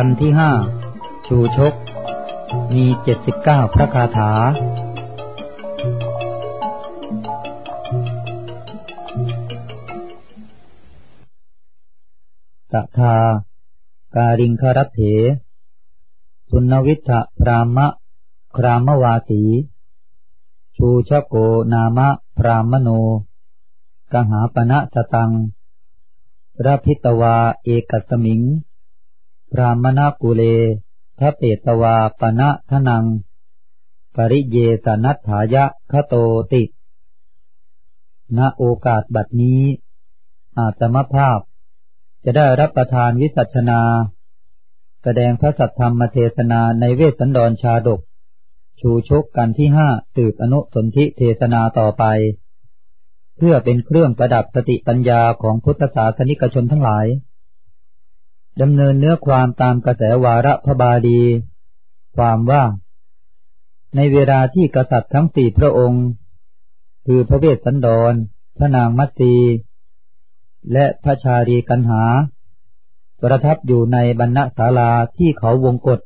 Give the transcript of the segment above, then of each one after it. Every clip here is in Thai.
กันที่ห้าชูชก มีเจ็ดสิบเก้าพระคาถาตถาการิงครัตเถสุนวิทะพรามะ ครามวาสี ชูชโกนามะ พรามโน กหาปณะสตังรพิตวาเอกสมิง พรามนากุเลทะเปตวาปณะทนัง ปริเยสนัตถายะคโตติ ณโอกาสบัดนี้ อาตมภาพ จะได้รับประทานวิสัชนา แสดงพระสัทธรรมเทศนาในเวสสันดรชาดก ชูชกกันที่ห้าสืบอนุสนธิเทศนาต่อไป เพื่อเป็นเครื่องประดับสติปัญญาของพุทธศาสนิกชนทั้งหลาย ดำเนินเนื้อความตามกระแสวาระพระบาลี ความว่า ในเวลาที่กษัตริย์ทั้งสี่พระองค์ คือพระเวสสันดร พระนางมัตสีและพระชารีกันหา ประทับอยู่ในบรรณศาลาที่เขาวงกฏ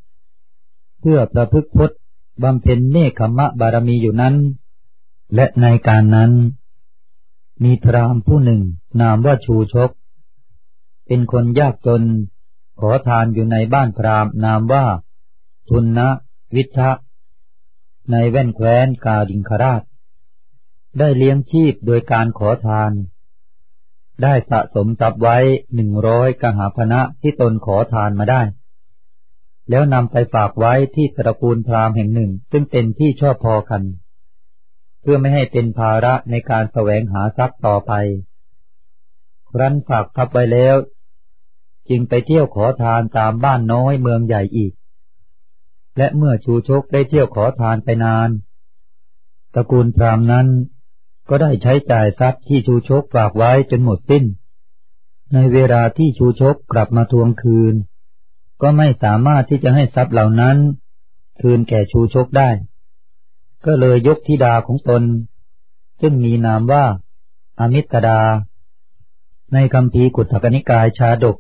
เพื่อประพฤกพจน์บำเพ็ญเนคขมะบารมีอยู่นั้น และในการนั้น มีพรามผู้หนึ่งนามว่าชูชก เป็นคนยากจน ขอทานอยู่ในบ้านพรามนามว่า ทุนนะวิทะในแว่นแคว้นกาดิงคราช ได้เลี้ยงชีพโดยการขอทาน ได้สะสมทรัพย์ไว้หนึ่งร้อยกหาพนะที่ตนขอทานมาได้ แล้วนำไปฝากไว้ที่ตระกูลพราหมณ์แห่งหนึ่ง ซึ่งเป็นที่ชอบพอกัน เพื่อไม่ให้เป็นภาระในการแสวงหาทรัพย์ต่อไป ครั้นฝากทรัพย์ไว้แล้ว จึงไปเที่ยวขอทานตามบ้านน้อยเมืองใหญ่อีก และเมื่อชูชกได้เที่ยวขอทานไปนาน ตระกูลพรามนั้นก็ได้ใช้จ่ายทรัพย์ที่ชูชกฝากไว้จนหมดสิ้น ในเวลาที่ชูชกกลับมาทวงคืน ก็ไม่สามารถที่จะให้ทรัพย์เหล่านั้น คืนแก่ชูชกได้ ก็เลยยกธิดาของตน ซึ่งมีนามว่า อมิตดา ในคำพีกุฏกนิกายชาดก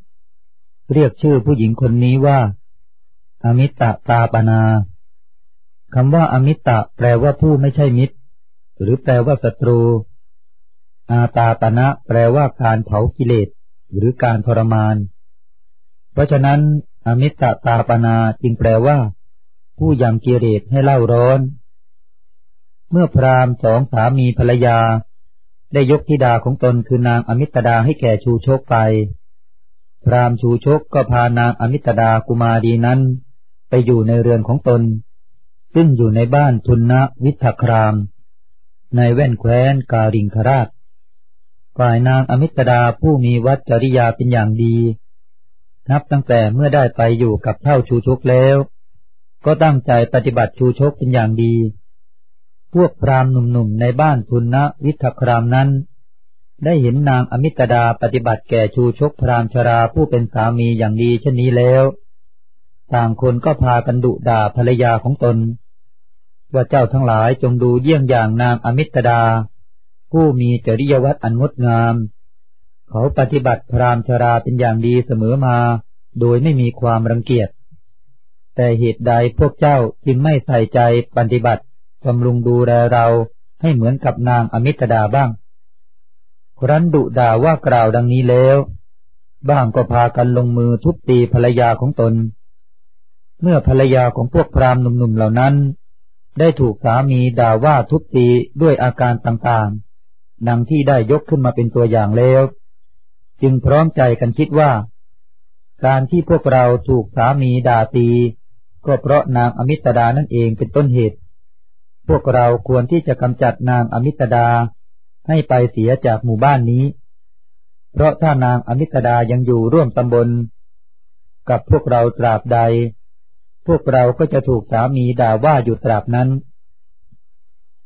เรียกชื่อผู้หญิงคนนี้ว่า อมิตะตาปนาคำว่าอมิตะแปลว่าผู้ไม่ใช่มิตร หรือแปลว่าศัตรู อาตาปณะแปลว่าการเผากิเลสหรือการทรมาน เพราะฉะนั้น อมิตะตาปนาจึงแปลว่า ผู้ยังกิเลสให้เล่าร้อน เมื่อพราหมณ์สองสามีภรรยา ได้ยกธิดาของตนคือนางอมิตดาให้แก่ชูโชคไป พรามชูชกก็พานางอมิตดากุมารีนั้น ไปอยู่ในเรือนของตน ซึ่งอยู่ในบ้านทุนนะวิทคราม ในแว่นแคว้นกาลิงคราช ฝ่ายนางอมิตดาผู้มีวัดจริยาเป็นอย่างดี นับตั้งแต่เมื่อได้ไปอยู่กับเท่าชูชกแล้ว ก็ตั้งใจปฏิบัติชูชกเป็นอย่างดี พวกพรามหนุ่มๆในบ้านทุนนะวิทครามนั้น ได้เห็นนางอมิตดาปฏิบัติแก่ชูชกพรามชราผู้เป็นสามีอย่างดีเช่นนี้แล้ว ต่างคนก็พากันดุด่าภรรยาของตน ว่าเจ้าทั้งหลายจงดูเยี่ยงอย่างนางอมิตดา ผู้มีจริยวัตรอันงดงาม เขาปฏิบัติพรามชราเป็นอย่างดีเสมอมา โดยไม่มีความรังเกียจ แต่เหตุใดพวกเจ้าจึงไม่ใส่ใจปฏิบัติบำรุงดูแลเราให้เหมือนกับนางอมิตดาบ้าง รั้นดุด่าว่ากล่าวดังนี้แล้ว บ้างก็พากันลงมือทุบตีภรรยาของตน เมื่อภรรยาของพวกพราหมณ์หนุ่มๆเหล่านั้น ได้ถูกสามีด่าว่าทุบตีด้วยอาการต่างๆดังที่ได้ยกขึ้นมาเป็นตัวอย่างแล้ว จึงพร้อมใจกันคิดว่า การที่พวกเราถูกสามีด่าตี ก็เพราะนางอมิตดานั่นเองเป็นต้นเหตุ พวกเราควรที่จะกำจัดนางอมิตดา ให้ไปเสียจากหมู่บ้านนี้ เพราะถ้านางอมิตดายังอยู่ร่วมตำบล กับพวกเราตราบใด พวกเราก็จะถูกสามีด่าว่าอยู่ตราบนั้น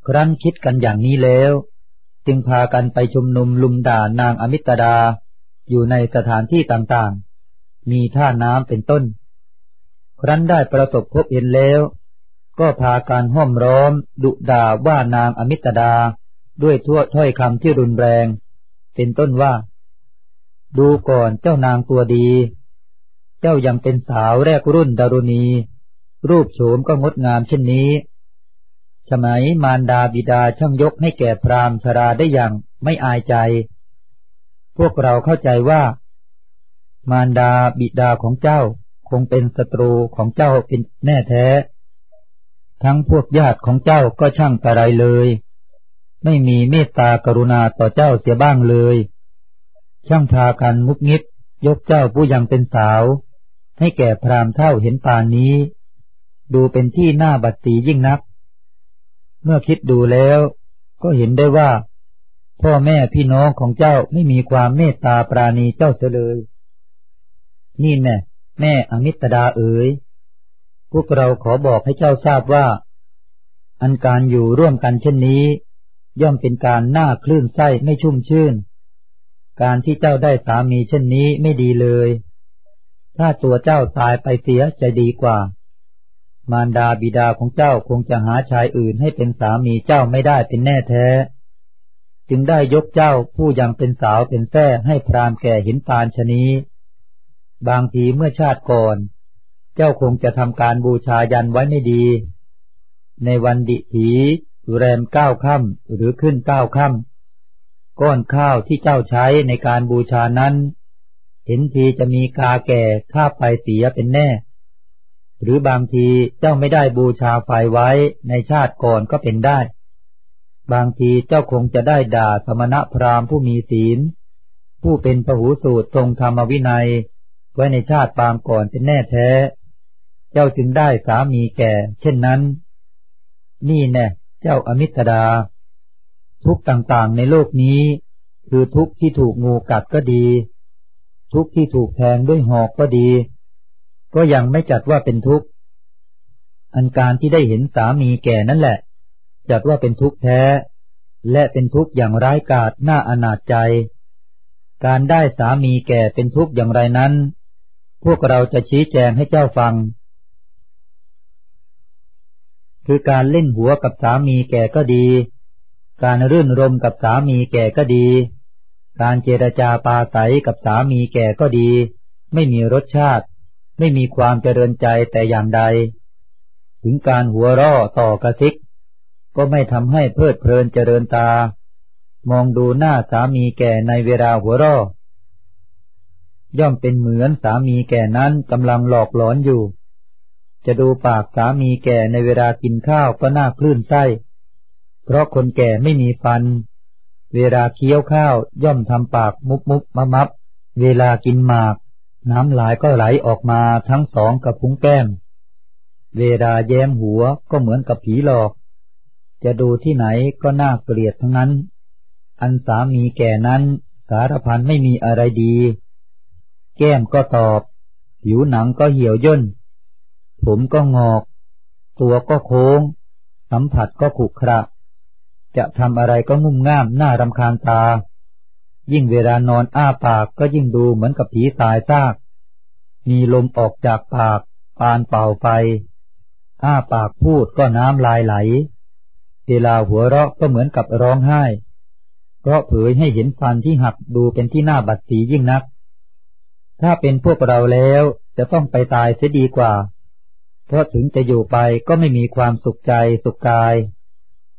ครั้นคิดกันอย่างนี้แล้ว จึงพากันไปชุมนุมลุมด่านางอมิตดา อยู่ในสถานที่ต่างๆ มีท่าน้ำเป็นต้น ครั้นได้ประสบพบเห็นแล้ว ก็พาการห้อมร้อม ดุด่าว่านางอมิตดา ด้วยทั่วถ้อยคำที่รุนแรง เป็นต้นว่า ดูก่อนเจ้านางตัวดี เจ้ายังเป็นสาวแรกรุ่นดารุณี รูปโฉมก็งดงามเช่นนี้สมัยมารดาบิดาช่างยกให้แก่พรามชราได้อย่างไม่อายใจ พวกเราเข้าใจว่า มารดาบิดาของเจ้าคงเป็นศัตรูของเจ้าเป็นแน่แท้ ทั้งพวกญาติของเจ้าก็ช่างกระไรเลย ไม่มีเมตตากรุณาต่อเจ้าเสียบ้างเลย ช่างพากันมุกงิบยกเจ้าผู้ยังเป็นสาว ให้แก่พรามเท่าเห็นปานนี้ ดูเป็นที่น่าบัดตียิ่งนัก เมื่อคิดดูแล้วก็เห็นได้ว่า พ่อแม่พี่น้องของเจ้าไม่มีความเมตตาปราณีเจ้าเสียเลย นี่แน่แม่อมิตดาเอ๋ยพวกเราขอบอกให้เจ้าทราบว่า อันการอยู่ร่วมกันเช่นนี้ ย่อมเป็นการหน่าคลื่นไส้ไม่ชุ่มชื่น การที่เจ้าได้สามีเช่นนี้ไม่ดีเลย ถ้าตัวเจ้าตายไปเสียจะดีกว่า มารดาบิดาของเจ้าคงจะหาชายอื่นให้เป็นสามีเจ้าไม่ได้เป็นแน่แท้ จึงได้ยกเจ้าผู้ยังเป็นสาวเป็นแท้ให้พรามแก่หินปานชนี้ บางทีเมื่อชาติก่อน เจ้าคงจะทำการบูชายันไว้ไม่ดี ในวันดิถี แรมเก้าค่ำหรือขึ้นเก้าค่ำก้อนข้าวที่เจ้าใช้ในการบูชานั้น เห็นทีจะมีกาแก่ข้าไปเสียเป็นแน่ หรือบางทีเจ้าไม่ได้บูชาไฟไว้ในชาติก่อนก็เป็นได้ บางทีเจ้าคงจะได้ด่าสมณะพราหมณ์ผู้มีศีล ผู้เป็นพหูสูตรทรงธรรมวินัย ไว้ในชาติปางก่อนเป็นแน่แท้ เจ้าจึงได้สามีแก่ เช่นนั้น นี่แน่ เจ้าอมิตดา ทุกต่างๆในโลกนี้ คือทุกที่ถูกงูกัดก็ดี ทุกที่ถูกแทงด้วยหอกก็ดี ก็ยังไม่จัดว่าเป็นทุกข์อันการที่ได้เห็นสามีแก่นั่นแหละ จัดว่าเป็นทุกข์แท้ และเป็นทุกข์อย่างร้ายกาจน่าอนาจใจ การได้สามีแก่เป็นทุกข์อย่างไรนั้น พวกเราจะชี้แจงให้เจ้าฟัง คือการเล่นหัวกับสามีแก่ก็ดี การรื่นรมกับสามีแก่ก็ดี การเจรจาปาใสกับสามีแก่ก็ดี ไม่มีรสชาติ ไม่มีความเจริญใจแต่อย่างใด ถึงการหัวร่อต่อกระซิก ก็ไม่ทำให้เพลิดเพลินเจริญตา มองดูหน้าสามีแก่ในเวลาหัวร่อย่อมเป็นเหมือนสามีแก่นั้นกำลังหลอกหลอนอยู่ จะดูปากสามีแก่ในเวลากินข้าวก็น่าคลื่นไส้ เพราะคนแก่ไม่มีฟัน เวลาเคี้ยวข้าวย่อมทำปากมุบมุบมะมับ เวลากินหมาก น้ำหลายก็ไหลออกมาทั้งสองกับพุ้งแก้ม เวลาแย้มหัวก็เหมือนกับผีหลอก จะดูที่ไหนก็น่าเกลียดทั้งนั้น อันสามีแก่นั้นสารพันไม่มีอะไรดี แก้มก็ตอบ ผิวหนังก็เหี่ยวย่น ผมก็งอก ตัวก็โค้ง สัมผัสก็ขรุขระ จะทำอะไรก็งุ่มง่ามน่ารำคาญตา ยิ่งเวลานอนอ้าปากก็ยิ่งดูเหมือนกับผีตายซาก มีลมออกจากปาก ปานเป่าไฟ อ้าปากพูดก็น้ำลายไหล เวลาหัวเราะก็เหมือนกับร้องไห้ เพราะเผยให้เห็นฟันที่หักดูเป็นที่น่าบัดสียิ่งนัก ถ้าเป็นพวกเราแล้วจะต้องไปตายเสียดีกว่า เพราะถึงจะอยู่ไปก็ไม่มีความสุขใจสุขกาย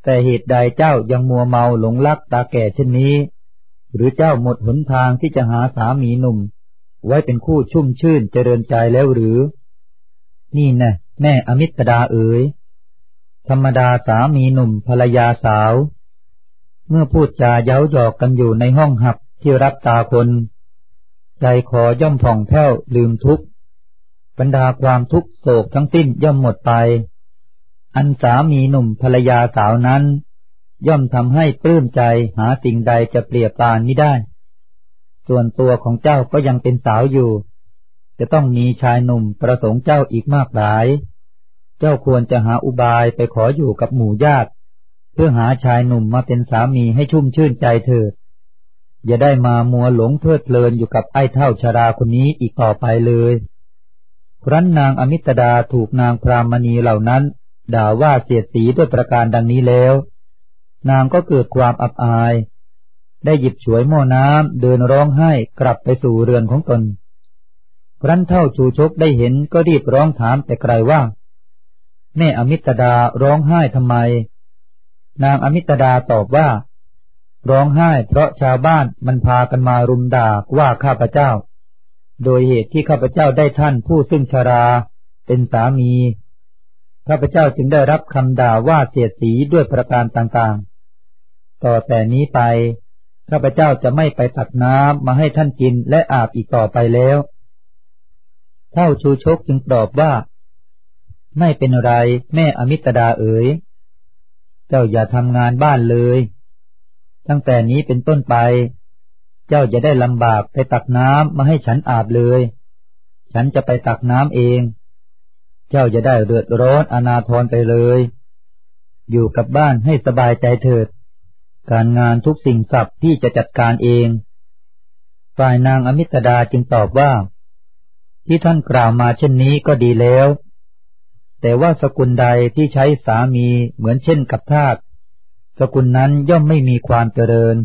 แต่เหตุใดเจ้ายังมัวเมาหลงลักตาแก่เช่นนี้ หรือเจ้าหมดหนทางที่จะหาสามีหนุ่ม ไว้เป็นคู่ชุ่มชื่นเจริญใจแล้วหรือ นี่นะแม่อมิตรดาเอ๋ยธรรมดาสามีหนุ่มภรรยาสาว เมื่อพูดจาเย้าหยอกกันอยู่ในห้องหับที่รับตาคน ใจคอย่อมผ่องแผ้วลืมทุกข์ บรรดาความทุกข์โศกทั้งสิ้นย่อมหมดไป อันสามีหนุ่มภรรยาสาวนั้น ย่อมทำให้ปลื้มใจหาสิ่งใดจะเปรียบปานไม่ได้ ส่วนตัวของเจ้าก็ยังเป็นสาวอยู่ จะต้องมีชายหนุ่มประสงค์เจ้าอีกมากหลาย เจ้าควรจะหาอุบายไปขออยู่กับหมู่ญาติ เพื่อหาชายหนุ่มมาเป็นสามีให้ชุ่มชื่นใจเถิดอย่าได้มามัวหลงเพลิดเพลินอยู่กับไอ้เท่าชาราคนนี้อีกต่อไปเลย ครั้นนางอมิตดาถูกนางพรามณีเหล่านั้น ด่าว่าเสียดสีด้วยประการดังนี้แล้ว นางก็เกิดความอับอาย ได้หยิบฉวยหม้อน้ำเดินร้องไห้กลับไปสู่เรือนของตน ครั้นเท่าชูชกได้เห็นก็รีบร้องถามแต่ไกลว่า แม่อมิตดาร้องไห้ทำไม นางอมิตดาตอบว่า ร้องไห้เพราะชาวบ้านมันพากันมารุมด่าว่าข้าพเจ้า โดยเหตุที่ข้าพเจ้าได้ท่านผู้ซึ่งชราเป็นสามี ข้าพเจ้าจึงได้รับคำด่าว่าเสียสีด้วยประการต่างๆ ต่อแต่นี้ไป ข้าพเจ้าจะไม่ไปตักน้ำมาให้ท่านกินและอาบอีกต่อไปแล้ว เท่าชูชกจึงตอบว่า ไม่เป็นไรแม่อมิตดาเอ๋ย เจ้าอย่าทำงานบ้านเลย ตั้งแต่นี้เป็นต้นไป เจ้าจะได้ลำบากไปตักน้ำมาให้ฉันอาบเลย ฉันจะไปตักน้ำเอง เจ้าจะได้เดือดร้อนอนาทรไปเลย อยู่กับบ้านให้สบายใจเถิด การงานทุกสิ่งสับที่จะจัดการเอง ฝ่ายนางอมิตดาจึงตอบว่า ที่ท่านกล่าวมาเช่นนี้ก็ดีแล้ว แต่ว่าสกุลใดที่ใช้สามีเหมือนเช่นกับทาสสกุลนั้นย่อมไม่มีความเจริญ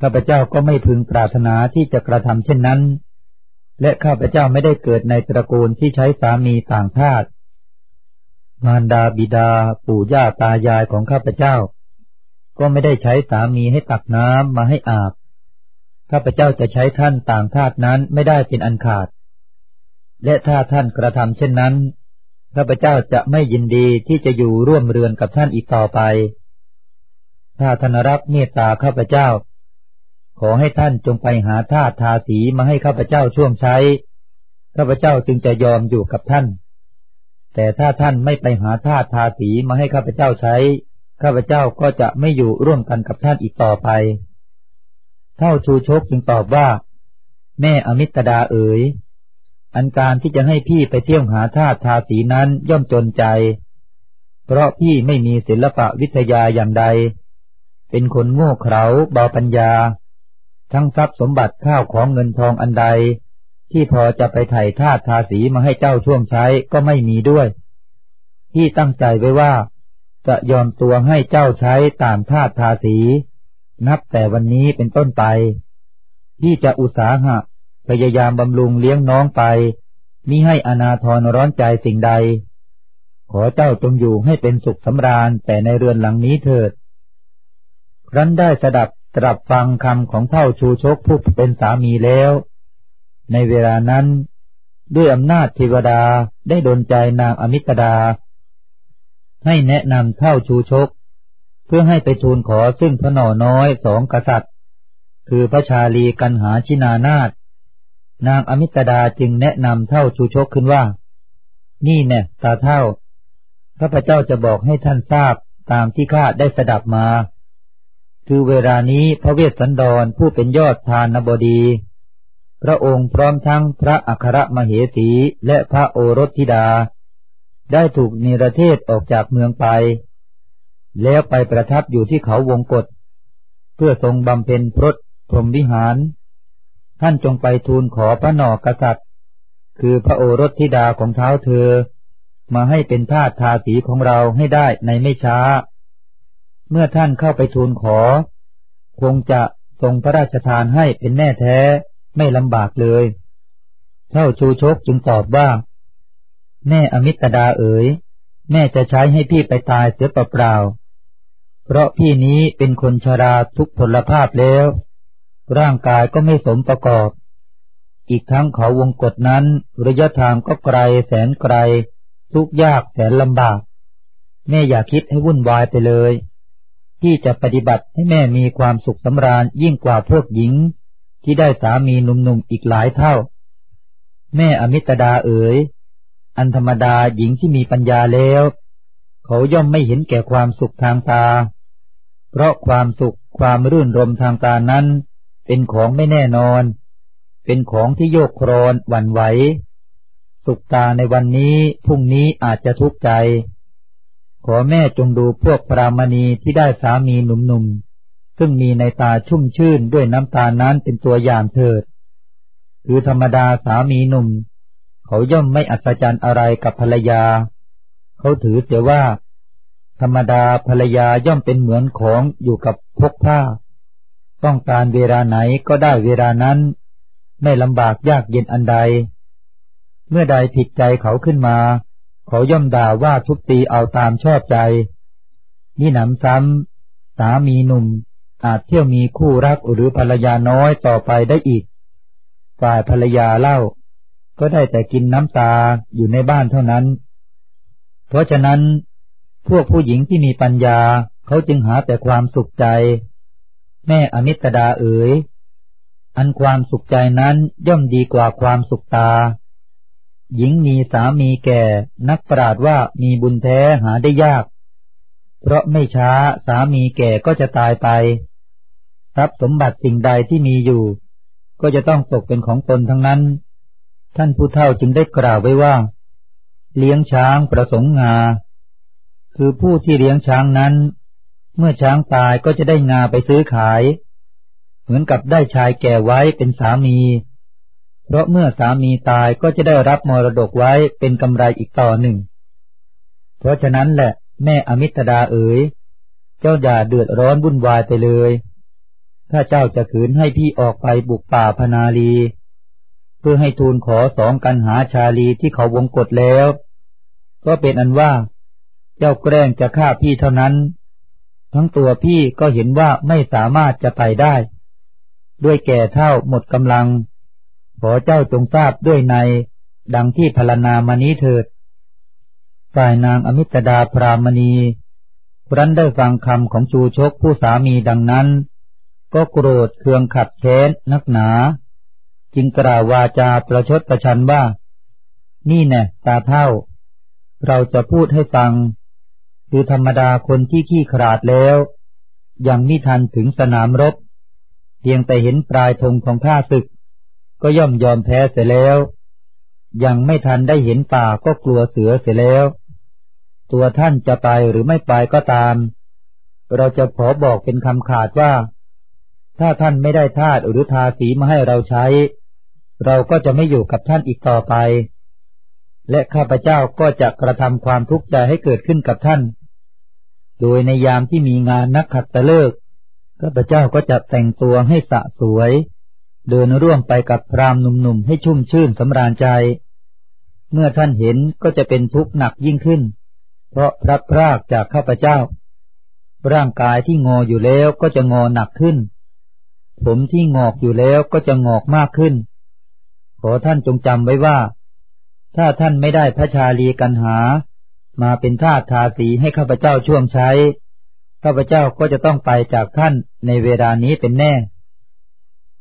ข้าพเจ้าก็ไม่พึงปรารถนาที่จะกระทำเช่นนั้น และข้าพเจ้าไม่ได้เกิดในตระกูลที่ใช้สามีต่างทาสมารดาบิดาปู่ย่าตายายของข้าพเจ้า ก็ไม่ได้ใช้สามีให้ตักน้ำมาให้อาบ ข้าพเจ้าจะใช้ท่านต่างทาสนั้นไม่ได้เป็นอันขาด และถ้าท่านกระทำเช่นนั้น ข้าพเจ้าจะไม่ยินดีที่จะอยู่ร่วมเรือนกับท่านอีกต่อไป ถ้าท่านรับเมตตาข้าพเจ้า ขอให้ท่านจงไปหาทาสทาสีมาให้ข้าพเจ้าช่วงใช้ ข้าพเจ้าจึงจะยอมอยู่กับท่าน แต่ถ้าท่านไม่ไปหาทาสทาสีมาให้ข้าพเจ้าใช้ ข้าพเจ้าก็จะไม่อยู่ร่วมกันกับท่านอีกต่อไป เท่าชูชกจึงตอบว่า แม่อมิตรดาเอ๋ย อันการที่จะให้พี่ไปเที่ยวหาทาสทาสีนั้นย่อมจนใจ เพราะพี่ไม่มีศิลปะวิทยาอย่างใด เป็นคนโง่เขลาเบาปัญญา ทั้งทรัพย์สมบัติข้าวของเงินทองอันใด ที่พอจะไปไถ่ทาสทาสีมาให้เจ้าช่วงใช้ก็ไม่มีด้วยพี่ตั้งใจไว้ว่า จะยอมตัวให้เจ้าใช้ตามทาสทาสี นับแต่วันนี้เป็นต้นไปพี่จะอุตสาหะพยายามบำรุงเลี้ยงน้องไปมิให้อนาทรร้อนใจสิ่งใด ขอเจ้าจงอยู่ให้เป็นสุขสำราญแต่ในเรือนหลังนี้เถิดครั้นได้สดับ ตรับฟังคำของเท่าชูชกผู้เป็นสามีแล้ว ในเวลานั้นด้วยอำนาจเทวดาได้ดนใจนางอมิตดา ให้แนะนำเท่าชูชก เพื่อให้ไปทูลขอซึ่งพระหน่อน้อยสองกษัตริย์ คือพระชาลีกันหาชินานาถนางอมิตดาจึงแนะนำเท่าชูชกขึ้นว่า นี่แน่ตาเท่าข้าพเจ้าจะบอกให้ท่านทราบตามที่ข้าได้สดับมา คือเวลานี้พระเวสสันดรผู้เป็นยอดทานบดี พระองค์พร้อมทั้งพระอัครมเหสีและพระโอรสธิดา ได้ถูกนิรเทศออกจากเมืองไป แล้วไปประทับอยู่ที่เขาวงกฏเพื่อทรงบำเพ็ญพรตพรหมวิหาร ท่านจงไปทูลขอพระนอกษัตริย์ คือพระโอรสธิดาของเท้าเธอ มาให้เป็นทาสทาสีของเราให้ได้ในไม่ช้า เมื่อท่านเข้าไปทูลขอ คงจะทรงพระราชทานให้เป็นแน่แท้ไม่ลำบากเลย เท่าชูชกจึงตอบว่า แม่อมิตรดาเอ๋ย แม่จะใช้ให้พี่ไปตายเสียเปล่าเพราะพี่นี้เป็นคนชราทุกพลภาพแล้ว ร่างกายก็ไม่สมประกอบ อีกทั้งเขาวงกฏนั้นระยะทางก็ไกลแสนไกล ทุกยากแสนลำบาก แม่อย่าคิดให้วุ่นวายไปเลย ที่จะปฏิบัติให้แม่มีความสุขสำราญยิ่งกว่าพวกหญิง ที่ได้สามีหนุ่มๆอีกหลายเท่า แม่อมิตรดาเอ๋ย อันธรรมดาหญิงที่มีปัญญาแล้ว เขาย่อมไม่เห็นแก่ความสุขทางตา เพราะความสุขความรื่นรมทางตานั้น เป็นของไม่แน่นอน เป็นของที่โยกครอนหวั่นไหว สุขตาในวันนี้พรุ่งนี้อาจจะทุกข์ใจ ขอแม่จงดูพวกพรามณีที่ได้สามีหนุ่มๆ ซึ่งมีในตาชุ่มชื่นด้วยน้ำตานั้นเป็นตัวอย่างเถิด คือธรรมดาสามีหนุ่ม เขาย่อมไม่อัศจรรย์อะไรกับภรรยา เขาถือเสียว่า ธรรมดาภรรยาย่อมเป็นเหมือนของอยู่กับพกผ้า ต้องการเวลาไหนก็ได้เวลานั้น ไม่ลำบากยากเย็นอันใด เมื่อใดผิดใจเขาขึ้นมา เขาย่อมด่าว่าทุบตีเอาตามชอบใจนี่หนำซ้ำสามีหนุ่มอาจเที่ยวมีคู่รักหรือภรรยาน้อยต่อไปได้อีก ฝ่ายภรรยาเล่า ก็ได้แต่กินน้ำตาอยู่ในบ้านเท่านั้น เพราะฉะนั้น พวกผู้หญิงที่มีปัญญาเขาจึงหาแต่ความสุขใจ แม่อมิตรดาเอ๋ย อันความสุขใจนั้นย่อมดีกว่าความสุขตา หญิงมีสามีแก่ นักปราดว่ามีบุญแท้หาได้ยาก เพราะไม่ช้าสามีแก่ก็จะตายไป ทรัพย์สมบัติสิ่งใดที่มีอยู่ ก็จะต้องตกเป็นของตนทั้งนั้น ท่านผู้เฒ่าจึงได้กล่าวไว้ว่า เลี้ยงช้างประสงค์งา คือผู้ที่เลี้ยงช้างนั้น เมื่อช้างตายก็จะได้งาไปซื้อขาย เหมือนกับได้ชายแก่ไว้เป็นสามี เพราะเมื่อสามีตายก็จะได้รับมรดกไว้เป็นกำไรอีกต่อหนึ่ง เพราะฉะนั้นแหละแม่อมิตรดาเอ๋ย เจ้าอย่าเดือดร้อนวุ่นวายไปเลย ถ้าเจ้าจะขืนให้พี่ออกไปบุกป่าพนาลี เพื่อให้ทูลขอสองกันหาชาลีที่เขาวงกฏแล้ว ก็เป็นอันว่า เจ้าแกล้งจะฆ่าพี่เท่านั้น ทั้งตัวพี่ก็เห็นว่าไม่สามารถจะไปได้ ด้วยแก่เท่าหมดกำลัง อเจ้าจงทราบด้วยใน ดังที่พรรนามานี้เถิด ฝ่ายนางอมิตดาพรามณีครั้นได้ฟังคำของจูชกผู้สามีดังนั้น ก็โกรธเคืองขัดแค้นนักหนา จึงกล่าววาจาประชดประชันว่า นี่แน่ตาเท่า เราจะพูดให้ฟัง คือธรรมดาคนที่ขี้ขราดแล้ว ยังไมิทันถึงสนามรบ เพียงแต่เห็นปลายธงของข้าศึก ก็ย่อมยอมแพ้เสียแล้ว ยังไม่ทันได้เห็นป่าก็กลัวเสือเสียแล้ว ตัวท่านจะไปหรือไม่ไปก็ตาม เราจะขอบอกเป็นคำขาดว่า ถ้าท่านไม่ได้ทาสหรือทาสีมาให้เราใช้ เราก็จะไม่อยู่กับท่านอีกต่อไป และข้าพเจ้าก็จะกระทำความทุกข์ใจให้เกิดขึ้นกับท่าน โดยในยามที่มีงานนักขัดตะเลิกข้าพเจ้าก็จะแต่งตัวให้สะสวย เดินร่วมไปกับพรามหนุ่มๆให้ชุ่มชื่นสำราญใจ เมื่อท่านเห็นก็จะเป็นทุกข์หนักยิ่งขึ้น เพราะพระพรากจากข้าพเจ้า ร่างกายที่งออยู่แล้วก็จะงอหนักขึ้น ผมที่งอกอยู่แล้วก็จะงอกมากขึ้น ขอท่านจงจำไว้ว่า ถ้าท่านไม่ได้พระชาลีกันหา มาเป็นทาสทาสีให้ข้าพเจ้าช่วงใช้ ข้าพเจ้าก็จะต้องไปจากท่านในเวลานี้เป็นแน่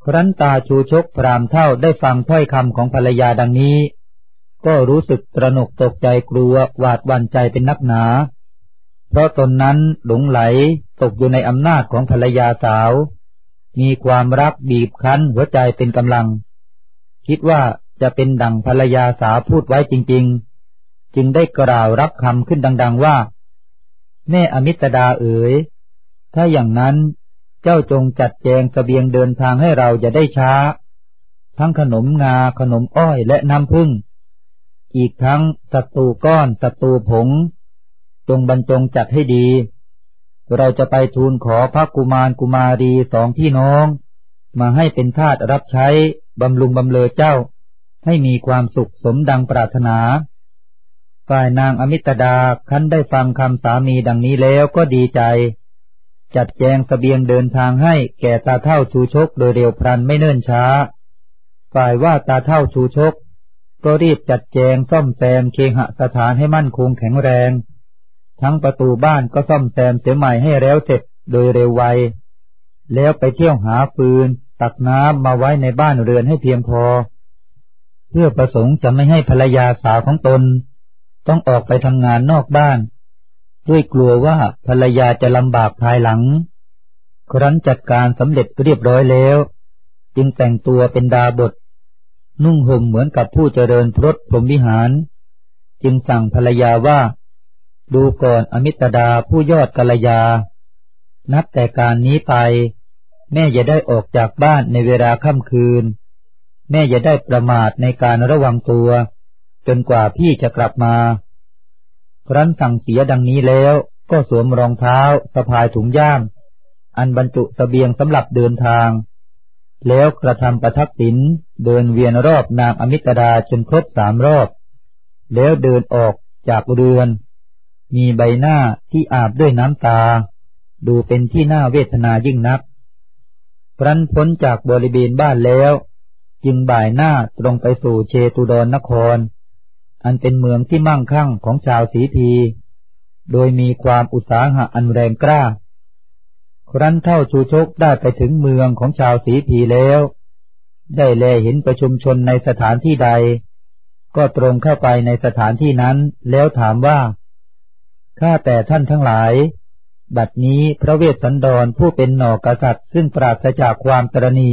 ครั้นตาชูชกพรามเท่าได้ฟังถ้อยคำของภรรยาดังนี้ ก็รู้สึกตระหนกตกใจกลัวหวาดวันใจเป็นนักหนา เพราะตนนั้นหลงไหลตกอยู่ในอำนาจของภรรยาสาว มีความรักบีบคั้นหัวใจเป็นกำลัง คิดว่าจะเป็นดังภรรยาสาวพูดไว้จริง ๆ จึงได้กล่าวรับคำขึ้นดัง ๆว่า แม่อมิตรดาเอ๋ยถ้าอย่างนั้น เจ้าจงจัดแจงสเสบียงเดินทางให้เราจะได้ช้า ทั้งขนมงาขนมอ้อยและน้ำพึ่ง อีกทั้งศัตรูก้อนศัตรูผง จงบรรจงจัดให้ดี เราจะไปทูลขอพระกุมารกุมารีสองพี่น้อง มาให้เป็นทาสรับใช้บำรุงบำเลอเจ้า ให้มีความสุขสมดังปรารถนาฝ่ายนางอมิตดาคันได้ฟังคำสามีดังนี้แล้วก็ดีใจ จัดแจงสเสบียงเดินทางให้แก่ตาเท่าชูชกโดยเร็วพลันไม่เนิ่นช้า ฝ่ายว่าตาเท่าชูชก ก็รีบจัดแจงซ่อมแซมเคหสถานให้มั่นคงแข็งแรง ทั้งประตูบ้านก็ซ่อมแซมเสียใหม่ให้แล้วเสร็จโดยเร็วไว แล้วไปเที่ยวหาฟืน ตักน้ำมาไว้ในบ้านเรือนให้เพียงพอ เพื่อประสงค์จะไม่ให้ภรรยาสาวของตน ต้องออกไปทำงานนอกบ้าน ด้วยกลัวว่าภรรยาจะลำบากภายหลัง ครั้นจัดการสำเร็จเรียบร้อยแล้ว จึงแต่งตัวเป็นดาบท นุ่งห่มเหมือนกับผู้เจริญพรตพรมวิหาร จึงสั่งภรรยาว่า ดูก่อนอมิตรดาผู้ยอดกัลยา นับแต่การนี้ไป แม่อย่าได้ออกจากบ้านในเวลาค่ำคืน แม่อย่าได้ประมาทในการระวังตัว จนกว่าพี่จะกลับมา ครั้นสั่งเสียดังนี้แล้วก็สวมรองเท้าสะพายถุงย่าม อันบรรจุสเสบียงสำหรับเดินทาง แล้วกระทำประทักษิณเดินเวียนรอบนางอมิตดาจนครบสามรอบ แล้วเดินออกจากเรือน มีใบหน้าที่อาบด้วยน้ำตา ดูเป็นที่น่าเวทนายิ่งนักครั้นพ้นจากบริเวณบ้านแล้ว จึงบ่ายหน้าตรงไปสู่เชตุดรนคร อันเป็นเมืองที่มั่งคั่งของชาวสีพี โดยมีความอุตสาหะอันแรงกล้า ครั้นเท่าชูชกได้ไปถึงเมืองของชาวสีพีแล้ว ได้แลเห็นประชุมชนในสถานที่ใด ก็ตรงเข้าไปในสถานที่นั้นแล้วถามว่า ข้าแต่ท่านทั้งหลาย บัดนี้พระเวสสันดรผู้เป็นหนอกษัตริย์ ซึ่งปราศจากความตรณี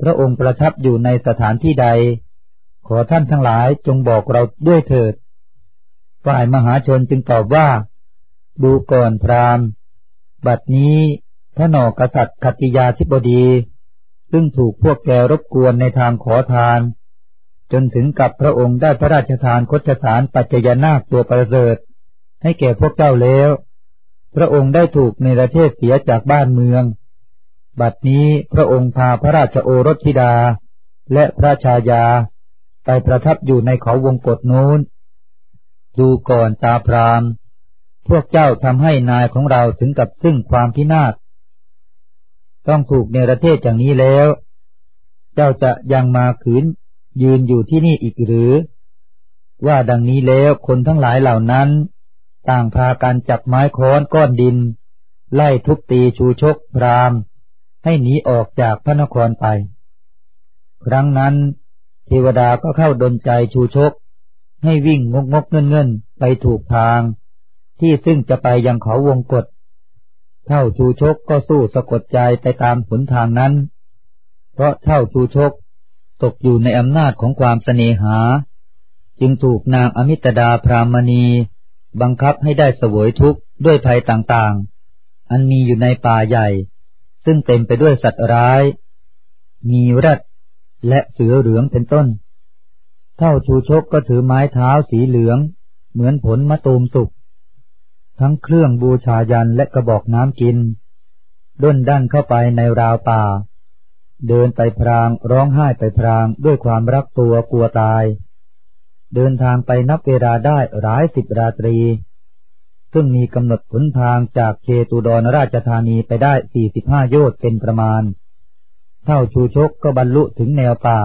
พระองค์ประทับอยู่ในสถานที่ใด อท่านทั้งหลายจงบอกเราด้วยเถิด ฝ่ายมหาชนจึงตอบว่า ดูก่อนพรามบัดนี้พระนอกษัตริย์ขติยาธิบดี ซึ่งถูกพวกแกรบกวนในทางขอทาน จนถึงกับพระองค์ได้พระราชทานคดสารปัจจยนาคตัวประเสริฐ ให้แก่พวกเจ้าแล้ว พระองค์ได้ถูกในประเทศเสียจากบ้านเมือง บัดนี้พระองค์พาพระราชโอรสธิดาและพระชายา ไปประทับอยู่ในเขาวงกฏนู้น ดูก่อนตาพรามพวกเจ้าทำให้นายของเราถึงกับซึ่งความพินาศต้องถูกในประเทศอย่างนี้แล้ว เจ้าจะยังมาขืนยืนอยู่ที่นี่อีกหรือ ว่าดังนี้แล้วคนทั้งหลายเหล่านั้น ต่างพากันจับไม้ค้อนก้อนดิน ไล่ทุบตีชูชกพรามให้หนีออกจากพระนครไป ครั้งนั้น ทวดาก็เข้าดนใจชูชก ให้วิ่งงกงกเงินเงินไปถูกทาง ที่ซึ่งจะไปยังเขาวงกฏเท่าชูชกก็สู้สะกดใจไปตามผลทางนั้น เพราะเท่าชูชกตกอยู่ในอำนาจของความเสน่หา จึงถูกนางอมิตดาพรามณี บังคับให้ได้เสวยทุกข์ด้วยภัยต่างๆ อันมีอยู่ในป่าใหญ่ ซึ่งเต็มไปด้วยสัตว์ร้าย มีรัด และเสือเหลืองเป็นต้น เท่าชูชกก็ถือไม้เท้าสีเหลือง เหมือนผลมะตูมสุก ทั้งเครื่องบูชายันและกระบอกน้ำกิน ด้นดันเข้าไปในราวป่า เดินไปพรางร้องไห้ไปพรางด้วยความรักตัวกลัวตาย เดินทางไปนับเวลาได้หลายสิบราตรี ซึ่งมีกำหนดผลทางจากเชตุดรราชธานีไปได้สี่สิบห้าโยชน์เป็นประมาณ เท่าชูชกก็บรรลุถึงแนวป่า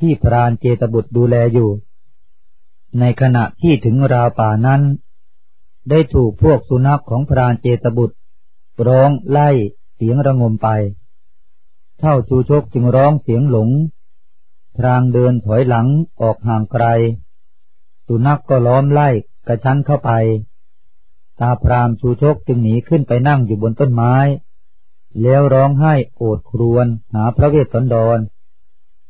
ที่พรานเจตบุตรดูแลอยู่ ในขณะที่ถึงราวป่านั้น ได้ถูกพวกสุนัขของพรานเจตบุตร ร้องไล่เสียงระงมไป เท่าชูชกจึงร้องเสียงหลง ทางเดินถอยหลังออกห่างไกล สุนัขกก็ล้อมไล่กระชั้นเข้าไป ตาพรามชูชกจึงหนีขึ้นไปนั่งอยู่บนต้นไม้ แล้วร้องไห้โอดครวญหาพระเวสสันดร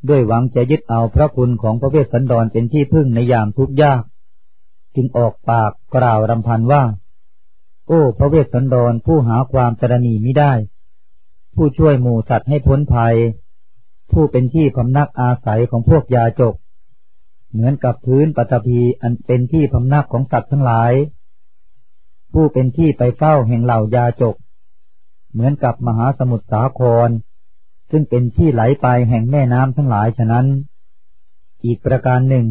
ด้วยหวังจะยึดเอาพระคุณของพระเวสสันดรเป็นที่พึ่งในยามทุกข์ยาก จึงออกปากกล่าวรำพันว่า โอ้ พระเวสสันดรผู้หาความตรณีไม่ได้ ผู้ช่วยหมู่สัตว์ให้พ้นภัย ผู้เป็นที่พำนักอาศัยของพวกยาจก เหมือนกับพื้นปฐพีอันเป็นที่พำนักของสัตว์ทั้งหลาย ผู้เป็นที่ไปเฝ้าแห่งเหล่ายาจก เหมือนกับมหาสมุทรสาคร ซึ่งเป็นที่ไหลไปแห่งแม่น้ำทั้งหลายฉะนั้น อีกประการหนึ่ง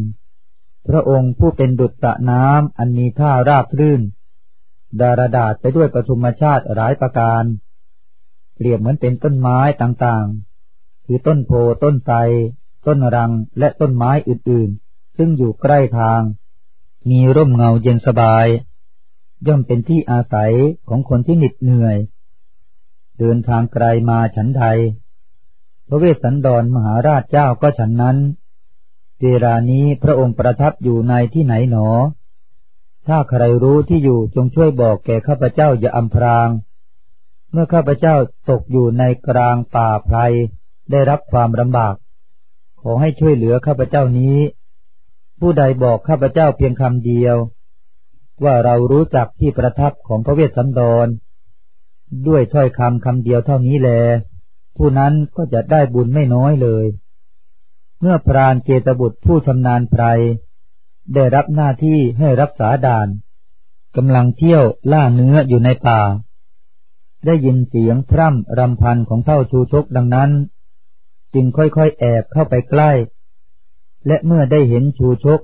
พระองค์ผู้เป็นดุจสะน้ำอันมีท่าราบรื่น ดารดาษไปด้วยปฐุมชาติหลายประการเปรียบเหมือนเป็นต้นไม้ต่างๆ คือต้นโพต้นไทรต้นรังและต้นไม้อื่นๆ ซึ่งอยู่ใกล้ทาง มีร่มเงาเย็นสบาย ย่อมเป็นที่อาศัยของคนที่หนิดเหนื่อย เดินทางไกลมาฉันใดพระเวสสันดรมหาราชเจ้าก็ฉันนั้น เวลานี้พระองค์ประทับอยู่ในที่ไหนหนอ ถ้าใครรู้ที่อยู่จงช่วยบอกแก่ข้าพเจ้าอย่าอำพราง เมื่อข้าพเจ้าตกอยู่ในกลางป่าไพรได้รับความลำบาก ขอให้ช่วยเหลือข้าพเจ้านี้ ผู้ใดบอกข้าพเจ้าเพียงคำเดียว ว่าเรารู้จักที่ประทับของพระเวสสันดร ด้วยถ้อยคำคำเดียวเท่านี้แล ผู้นั้นก็จะได้บุญไม่น้อยเลย เมื่อพรานเจตบุตรผู้ชำนาญไพรได้รับหน้าที่ให้รักษาด่านกำลังเที่ยวล่าเนื้ออยู่ในป่า ได้ยินเสียงพร่ำรำพันของเท่าชูชกดังนั้น จึงค่อยๆแอบเข้าไปใกล้ และเมื่อได้เห็นชูชก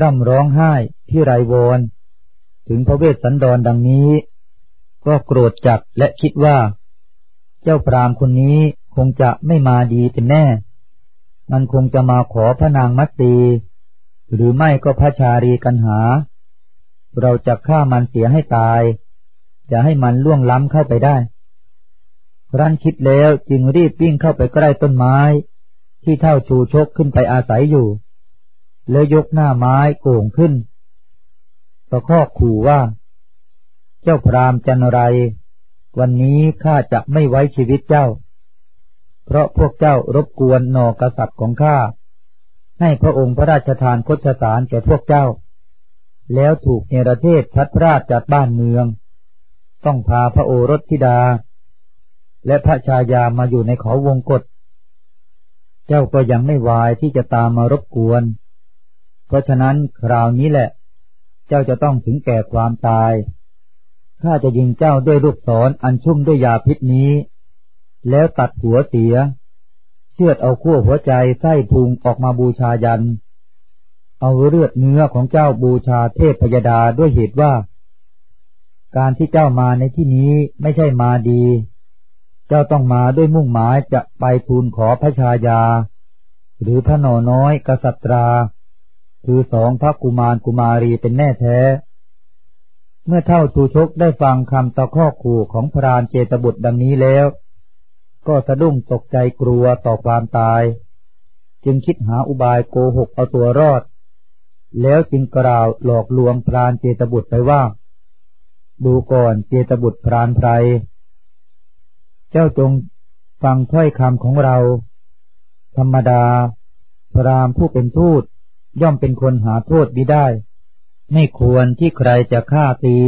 ร่ำร้องไห้ที่ไรวอนถึงพระเวสสันดรดังนี้ ก็โกรธจัดและคิดว่า เจ้าพรามคนนี้คงจะไม่มาดีเป็นแน่ มันคงจะมาขอพระนางมัตสีหรือไม่ก็พระชารีกันหา เราจะฆ่ามันเสียให้ตาย จะให้มันล่วงล้ำเข้าไปได้ครั้นคิดแล้วจึงรีบวิ่งเข้าไปใกล้ต้นไม้ ที่เท่าชูชกขึ้นไปอาศัยอยู่ แล้วยกหน้าไม้โก่งขึ้นตะคอกขู่ว่า เจ้าพรามจันไร วันนี้ข้าจะไม่ไว้ชีวิตเจ้า เพราะพวกเจ้ารบกวนนอกษัตริย์ของข้า ให้พระองค์พระราชทานคดสารแก่พวกเจ้า แล้วถูกเนรเทศทัดพราดจากบ้านเมือง ต้องพาพระโอรสธิดา และพระชายามาอยู่ในขอวงกฏเจ้าก็ยังไม่วายที่จะตามมารบกวน เพราะฉะนั้นคราวนี้แหละ เจ้าจะต้องถึงแก่ความตาย ข้าจะยิงเจ้าด้วยลูกศรออันชุ่มด้วยยาพิษนี้ แล้วตัดหัวเสีย เชือดเอาขั้วหัวใจไส้พุงออกมาบูชายัน เอาเลือดเนื้อของเจ้าบูชาเทพพยดาด้วยเหตุว่า การที่เจ้ามาในที่นี้ไม่ใช่มาดี เจ้าต้องมาด้วยมุ่งหมายจะไปทูลขอพระชายา หรือพระนอน้อยกษัตราคือสองพระกุมารกุมารีเป็นแน่แท้ เมื่อเท่าทูชกได้ฟังคำตะข้อขู่ของพรานเจตบุตรดังนี้แล้ว ก็สะดุ้งตกใจกลัวต่อความตาย จึงคิดหาอุบายโกหกเอาตัวรอด แล้วจึงกล่าวหลอกลวงพรานเจตบุตรไปว่า ดูก่อนเจตบุตรพรานไพรเจ้าจงฟังถ้อยคำของเรา ธรรมดา พรามผู้เป็นทูตย่อมเป็นคนหาโทษบิได้ ไม่ควรที่ใครจะฆ่าตี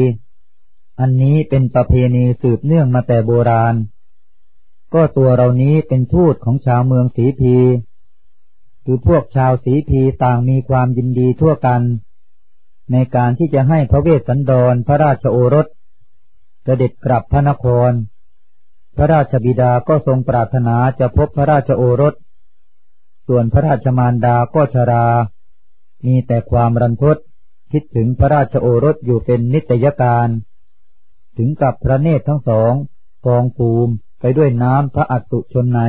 อันนี้เป็นประเพณีสืบเนื่องมาแต่โบราณ ก็ตัวเรานี้เป็นทูตของชาวเมืองสีพีคือพวกชาวสีพีต่างมีความยินดีทั่วกัน ในการที่จะให้พระเวสสันดรพระราชโอรสเสด็จกลับพระนคร พระราชบิดาก็ทรงปรารถนาจะพบพระราชโอรส ส่วนพระราชมารดาก็ชรา มีแต่ความรันทด คิดถึงพระราชโอรสอยู่เป็นนิตยการ ถึงกับพระเนตรทั้งสองฟองปูมไปด้วยน้ำพระอัตุชนใน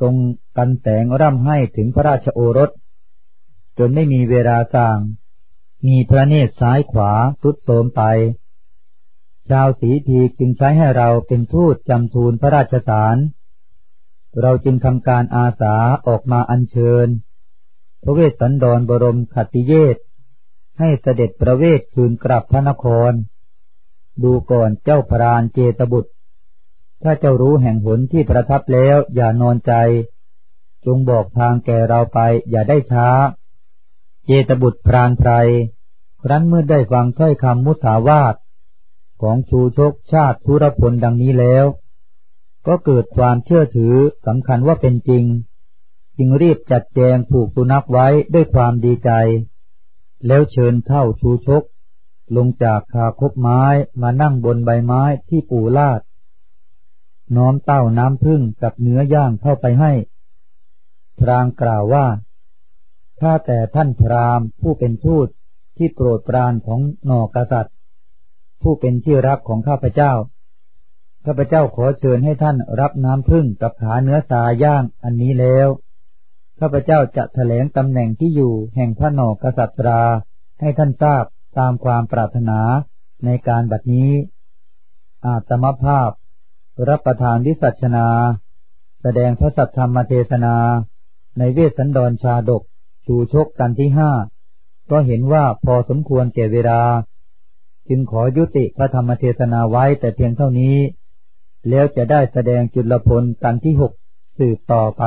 ทรงกันแสงร่ำให้ถึงพระราชโอรส จนไม่มีเวลาสั่งมีพระเนตรซ้ายขวาสุดโทมไป ชาวสีทีจึงใช้ให้เราเป็นทูตจำทูลพระราชสาร เราจึงทำการอาสาออกมาอัญเชิญ พระเวสสันดรบรมขัตติเยศ ให้เสด็จประเวทคืนกลับพระนคร ดูก่อนเจ้าพรานเจตบุตร ถ้าเจ้ารู้แห่งหนที่ประทับแล้วอย่านอนใจ จงบอกทางแก่เราไปอย่าได้ช้า เจตบุตรพรานไพรครั้นเมื่อได้ฟังถ้อยคำมุสาวาทของชูชกชาติธุรพลดังนี้แล้ว ก็เกิดความเชื่อถือสำคัญว่าเป็นจริง จึงรีบจัดแจงผูกสุนัขไว้ด้วยความดีใจ แล้วเชิญเท่าชูชก ลงจากคาคบไม้มานั่งบนใบไม้ที่ปูลาด น้อมเต้าน้ำพึ่งกับเนื้อย่างเข้าไปให้ พรางกล่าวว่าถ้าแต่ท่านพรามผู้เป็นทูตที่โปรดปรานของนอกษัตริย์ ผู้เป็นที่รักของข้าพเจ้า ข้าพเจ้าขอเชิญให้ท่านรับน้ำพึ่งกับขาเนื้อสาย่างอันนี้แล้ว ข้าพเจ้าจะแถลงตำแหน่งที่อยู่แห่งพระนอกษัตราให้ท่านทราบตามความปรารถนาในการบัดนี้ อาตมภาพ รับประทานวิสัชนา แสดงพระสัทธรรมเทศนา ในเวสสันดรชาดกชูชกกันที่ห้าก็เห็นว่าพอสมควรแก่เวลา จึงขอยุติพระธรรมเทศนาไว้แต่เพียงเท่านี้ แล้วจะได้แสดงจุลพลกันที่หกสืบต่อไป